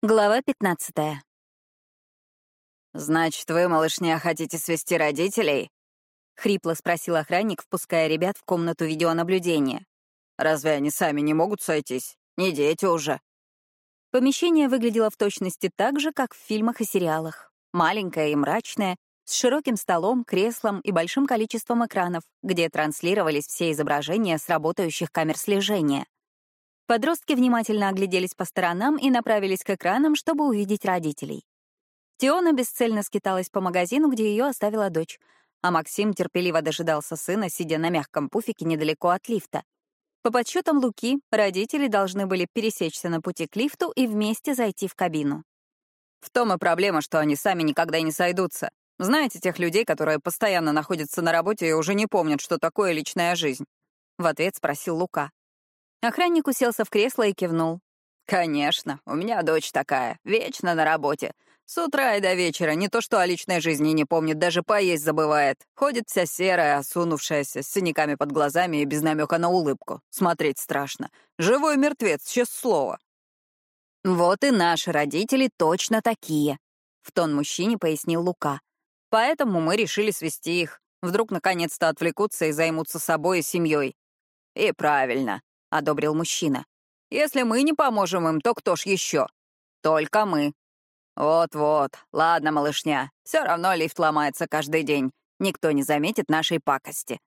Глава 15. «Значит, вы, малышня, хотите свести родителей?» — хрипло спросил охранник, впуская ребят в комнату видеонаблюдения. «Разве они сами не могут сойтись? Не дети уже». Помещение выглядело в точности так же, как в фильмах и сериалах. Маленькое и мрачное, с широким столом, креслом и большим количеством экранов, где транслировались все изображения с работающих камер слежения — Подростки внимательно огляделись по сторонам и направились к экранам, чтобы увидеть родителей. Теона бесцельно скиталась по магазину, где ее оставила дочь, а Максим терпеливо дожидался сына, сидя на мягком пуфике недалеко от лифта. По подсчетам Луки, родители должны были пересечься на пути к лифту и вместе зайти в кабину. В том и проблема, что они сами никогда не сойдутся. Знаете тех людей, которые постоянно находятся на работе и уже не помнят, что такое личная жизнь? В ответ спросил Лука. Охранник уселся в кресло и кивнул. «Конечно, у меня дочь такая, вечно на работе. С утра и до вечера не то что о личной жизни не помнит, даже поесть забывает. Ходит вся серая, осунувшаяся, с синяками под глазами и без намека на улыбку. Смотреть страшно. Живой мертвец, честное слово». «Вот и наши родители точно такие», — в тон мужчине пояснил Лука. «Поэтому мы решили свести их. Вдруг наконец-то отвлекутся и займутся собой и семьей. И правильно. — одобрил мужчина. «Если мы не поможем им, то кто ж еще? Только мы». «Вот-вот, ладно, малышня, все равно лифт ломается каждый день. Никто не заметит нашей пакости».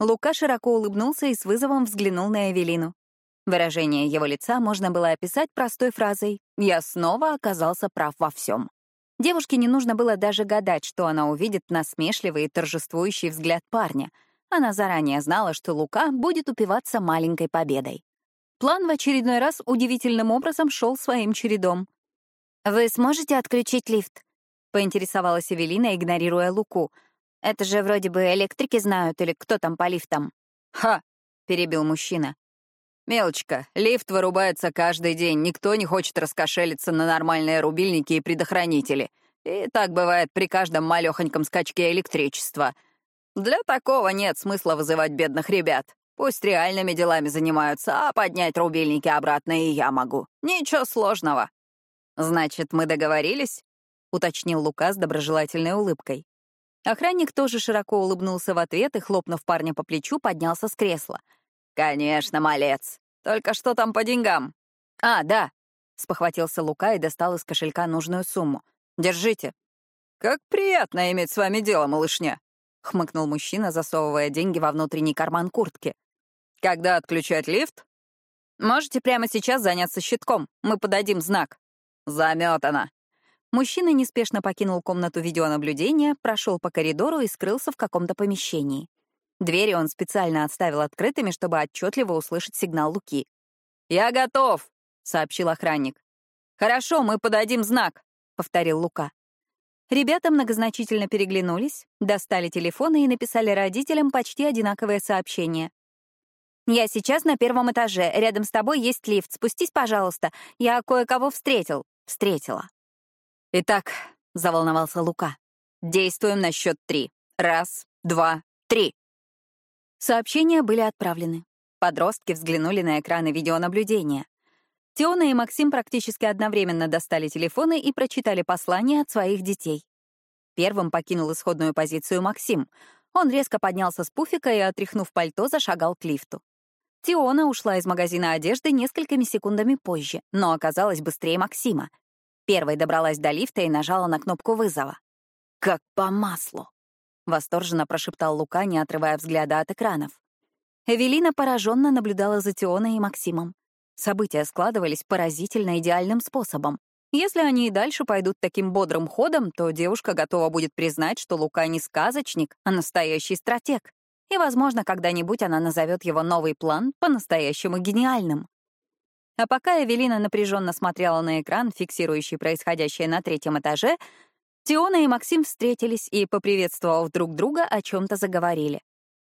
Лука широко улыбнулся и с вызовом взглянул на Эвелину. Выражение его лица можно было описать простой фразой «Я снова оказался прав во всем». Девушке не нужно было даже гадать, что она увидит насмешливый и торжествующий взгляд парня — она заранее знала, что Лука будет упиваться маленькой победой. План в очередной раз удивительным образом шел своим чередом. «Вы сможете отключить лифт?» — поинтересовалась Эвелина, игнорируя Луку. «Это же вроде бы электрики знают или кто там по лифтам?» «Ха!» — перебил мужчина. «Мелочка, лифт вырубается каждый день, никто не хочет раскошелиться на нормальные рубильники и предохранители. И так бывает при каждом малёхоньком скачке электричества. Для такого нет смысла вызывать бедных ребят. Пусть реальными делами занимаются, а поднять рубильники обратно и я могу. Ничего сложного. Значит, мы договорились? уточнил Лука с доброжелательной улыбкой. Охранник тоже широко улыбнулся в ответ и, хлопнув парня по плечу, поднялся с кресла. «Конечно, малец. Только что там по деньгам?» «А, да», — спохватился Лука и достал из кошелька нужную сумму. «Держите». «Как приятно иметь с вами дело, малышня», — хмыкнул мужчина, засовывая деньги во внутренний карман куртки. «Когда отключать лифт?» «Можете прямо сейчас заняться щитком. Мы подадим знак». «Заметано». Мужчина неспешно покинул комнату видеонаблюдения, прошел по коридору и скрылся в каком-то помещении. Двери он специально оставил открытыми, чтобы отчетливо услышать сигнал Луки. «Я готов», — сообщил охранник. «Хорошо, мы подадим знак», — повторил Лука. Ребята многозначительно переглянулись, достали телефоны и написали родителям почти одинаковое сообщение. «Я сейчас на первом этаже. Рядом с тобой есть лифт. Спустись, пожалуйста. Я кое-кого встретил. Встретила». «Итак», — заволновался Лука, — «действуем на счет три. Раз, два, три». Сообщения были отправлены. Подростки взглянули на экраны видеонаблюдения. Теона и Максим практически одновременно достали телефоны и прочитали послание от своих детей. Первым покинул исходную позицию Максим. Он резко поднялся с пуфика и, отряхнув пальто, зашагал к лифту. Теона ушла из магазина одежды несколькими секундами позже, но оказалась быстрее Максима. Первой добралась до лифта и нажала на кнопку вызова. «Как по маслу!» — восторженно прошептал Лука, не отрывая взгляда от экранов. Эвелина пораженно наблюдала за Теоной и Максимом. События складывались поразительно идеальным способом. Если они и дальше пойдут таким бодрым ходом, то девушка готова будет признать, что Лука не сказочник, а настоящий стратег. И, возможно, когда-нибудь она назовет его новый план по-настоящему гениальным. А пока Эвелина напряженно смотрела на экран, фиксирующий происходящее на третьем этаже, Тиона и Максим встретились и, поприветствовав друг друга, о чем-то заговорили.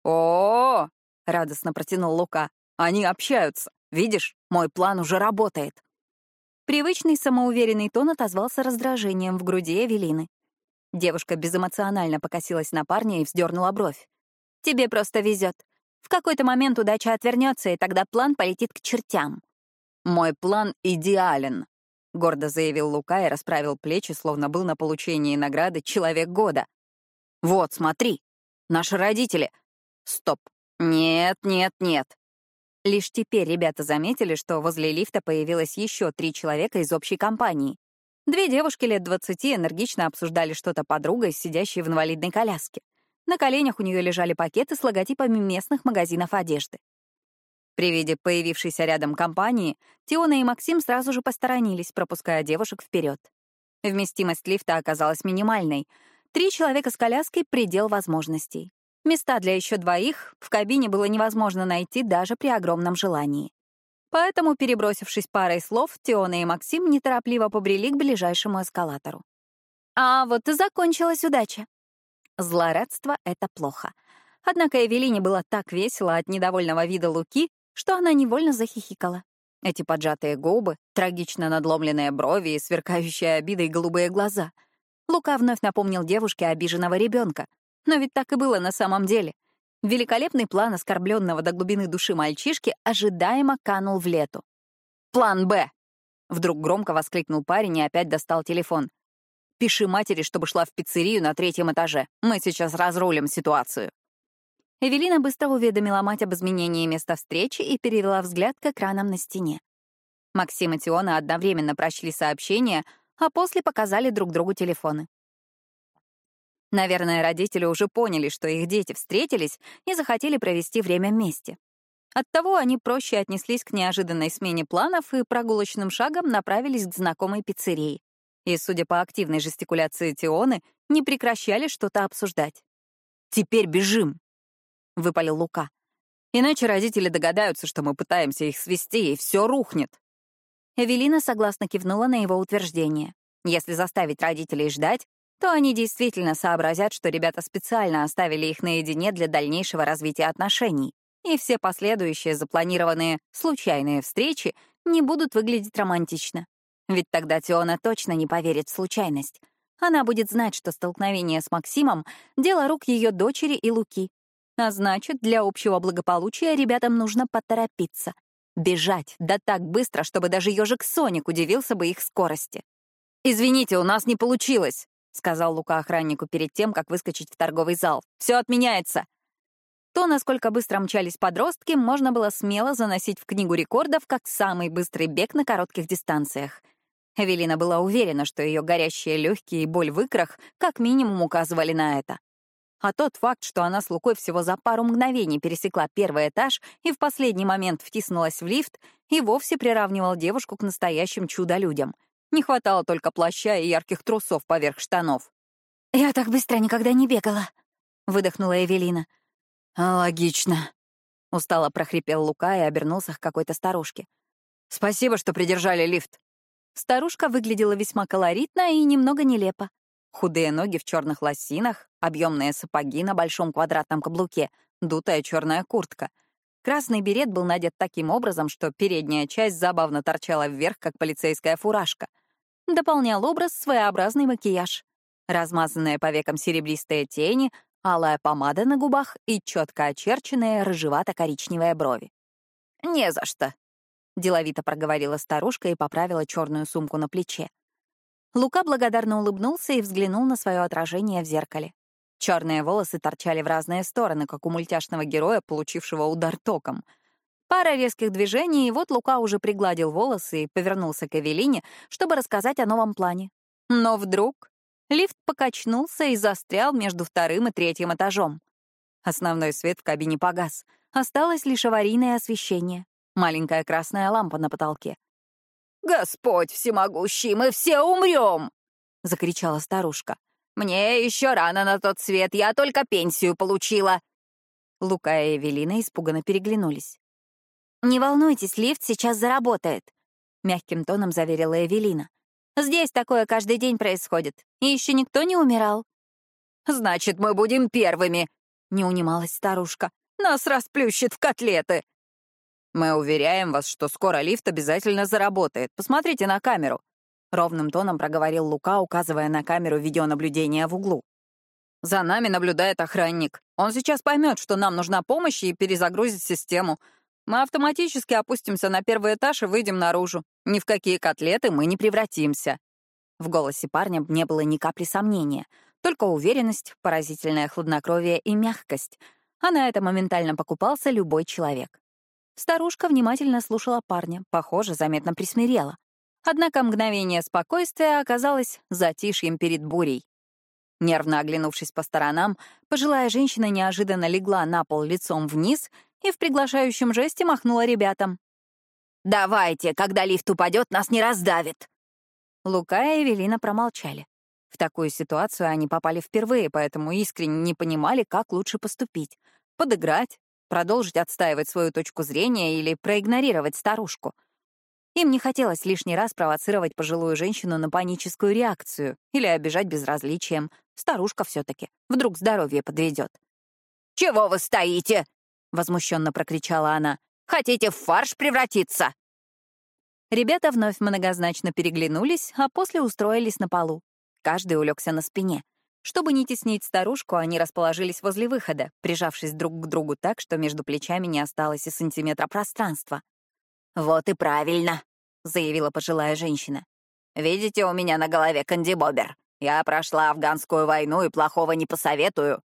«О, радостно протянул Лука. «Они общаются. Видишь, мой план уже работает». Привычный самоуверенный тон отозвался раздражением в груди Эвелины. Девушка безэмоционально покосилась на парня и вздернула бровь. «Тебе просто везет. В какой-то момент удача отвернется, и тогда план полетит к чертям». «Мой план идеален», — гордо заявил Лука и расправил плечи, словно был на получении награды «Человек года». «Вот, смотри, наши родители. Стоп. Нет, нет, нет. Лишь теперь ребята заметили, что возле лифта появилось еще три человека из общей компании. Две девушки лет двадцати энергично обсуждали что-то подругой, сидящей в инвалидной коляске. На коленях у нее лежали пакеты с логотипами местных магазинов одежды. При виде появившейся рядом компании, Тиона и Максим сразу же посторонились, пропуская девушек вперед. Вместимость лифта оказалась минимальной. Три человека с коляской — предел возможностей. Места для еще двоих в кабине было невозможно найти даже при огромном желании. Поэтому, перебросившись парой слов, Теона и Максим неторопливо побрели к ближайшему эскалатору. А вот и закончилась удача. Злорадство — это плохо. Однако Эвелине было так весело от недовольного вида Луки, что она невольно захихикала. Эти поджатые губы, трагично надломленные брови и сверкающие обидой голубые глаза. Лука вновь напомнил девушке обиженного ребенка, но ведь так и было на самом деле. Великолепный план оскорбленного до глубины души мальчишки ожидаемо канул в лету. «План Б!» Вдруг громко воскликнул парень и опять достал телефон. «Пиши матери, чтобы шла в пиццерию на третьем этаже. Мы сейчас разрулим ситуацию». Эвелина быстро уведомила мать об изменении места встречи и перевела взгляд к экранам на стене. Максим и Тиона одновременно прочли сообщение, а после показали друг другу телефоны. Наверное, родители уже поняли, что их дети встретились и захотели провести время вместе. Оттого они проще отнеслись к неожиданной смене планов и прогулочным шагом направились к знакомой пиццерии. И, судя по активной жестикуляции Тионы, не прекращали что-то обсуждать. «Теперь бежим!» — выпалил Лука. «Иначе родители догадаются, что мы пытаемся их свести, и все рухнет». Эвелина согласно кивнула на его утверждение. Если заставить родителей ждать, то они действительно сообразят, что ребята специально оставили их наедине для дальнейшего развития отношений, и все последующие запланированные случайные встречи не будут выглядеть романтично. Ведь тогда Теона точно не поверит в случайность. Она будет знать, что столкновение с Максимом — дело рук ее дочери и Луки. А значит, для общего благополучия ребятам нужно поторопиться. Бежать, да так быстро, чтобы даже ежик Соник удивился бы их скорости. «Извините, у нас не получилось», — сказал Лука охраннику перед тем, как выскочить в торговый зал. «Все отменяется!» То, насколько быстро мчались подростки, можно было смело заносить в книгу рекордов как самый быстрый бег на коротких дистанциях. Эвелина была уверена, что ее горящие легкие и боль в икрах как минимум указывали на это. А тот факт, что она с Лукой всего за пару мгновений пересекла первый этаж и в последний момент втиснулась в лифт, и вовсе приравнивал девушку к настоящим чудо-людям — не хватало только плаща и ярких трусов поверх штанов. «Я так быстро никогда не бегала», — выдохнула Эвелина. «Логично», — устало прохрипел Лука и обернулся к какой-то старушке. «Спасибо, что придержали лифт». Старушка выглядела весьма колоритно и немного нелепо. Худые ноги в черных лосинах, объемные сапоги на большом квадратном каблуке, дутая черная куртка — Красный берет был надет таким образом, что передняя часть забавно торчала вверх, как полицейская фуражка. Дополнял образ своеобразный макияж. Размазанные по векам серебристые тени, алая помада на губах и четко очерченные рыжевато-коричневые брови. «Не за что», — деловито проговорила старушка и поправила черную сумку на плече. Лука благодарно улыбнулся и взглянул на свое отражение в зеркале. Черные волосы торчали в разные стороны, как у мультяшного героя, получившего удар током. Пара резких движений, и вот Лука уже пригладил волосы и повернулся к Эвелине, чтобы рассказать о новом плане. Но вдруг лифт покачнулся и застрял между вторым и третьим этажом. Основной свет в кабине погас. Осталось лишь аварийное освещение. Маленькая красная лампа на потолке. «Господь всемогущий, мы все умрем!» — закричала старушка. «Мне еще рано на тот свет, я только пенсию получила». Лука и Эвелина испуганно переглянулись. «Не волнуйтесь, лифт сейчас заработает», — мягким тоном заверила Эвелина. «Здесь такое каждый день происходит, и еще никто не умирал». «Значит, мы будем первыми», — не унималась старушка. «Нас расплющит в котлеты». «Мы уверяем вас, что скоро лифт обязательно заработает. Посмотрите на камеру», — ровным тоном проговорил Лука, указывая на камеру видеонаблюдения в углу. «За нами наблюдает охранник. Он сейчас поймет, что нам нужна помощь и перезагрузит систему. Мы автоматически опустимся на первый этаж и выйдем наружу. Ни в какие котлеты мы не превратимся». В голосе парня не было ни капли сомнения, только уверенность, поразительное хладнокровие и мягкость. А на это моментально покупался любой человек. Старушка внимательно слушала парня, похоже, заметно присмирела. Однако мгновение спокойствия оказалось затишьем перед бурей. Нервно оглянувшись по сторонам, пожилая женщина неожиданно легла на пол лицом вниз и в приглашающем жесте махнула ребятам. «Давайте, когда лифт упадет, нас не раздавит!» Лука и Эвелина промолчали. В такую ситуацию они попали впервые, поэтому искренне не понимали, как лучше поступить. Подыграть, продолжить отстаивать свою точку зрения или проигнорировать старушку. Им не хотелось лишний раз провоцировать пожилую женщину на паническую реакцию или обижать безразличием. Старушка все таки Вдруг здоровье подведет. «Чего вы стоите?» — возмущенно прокричала она. «Хотите в фарш превратиться?» Ребята вновь многозначно переглянулись, а после устроились на полу. Каждый улегся на спине. Чтобы не теснить старушку, они расположились возле выхода, прижавшись друг к другу так, что между плечами не осталось и сантиметра пространства. «Вот и правильно», — заявила пожилая женщина. «Видите, у меня на голове кандибобер. Я прошла афганскую войну и плохого не посоветую».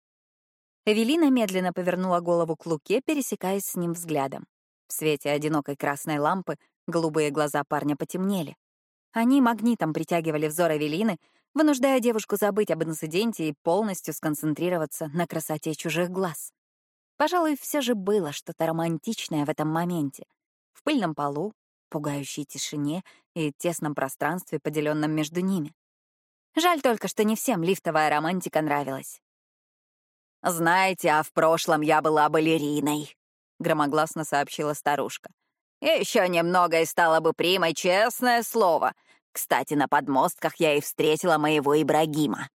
Эвелина медленно повернула голову к Луке, пересекаясь с ним взглядом. В свете одинокой красной лампы голубые глаза парня потемнели. Они магнитом притягивали взор Эвелины, вынуждая девушку забыть об инциденте и полностью сконцентрироваться на красоте чужих глаз. Пожалуй, все же было что-то романтичное в этом моменте. В пыльном полу, пугающей тишине и тесном пространстве, поделенном между ними. Жаль только, что не всем лифтовая романтика нравилась. «Знаете, а в прошлом я была балериной», — громогласно сообщила старушка. «Еще немного и стала бы примой, честное слово. Кстати, на подмостках я и встретила моего Ибрагима».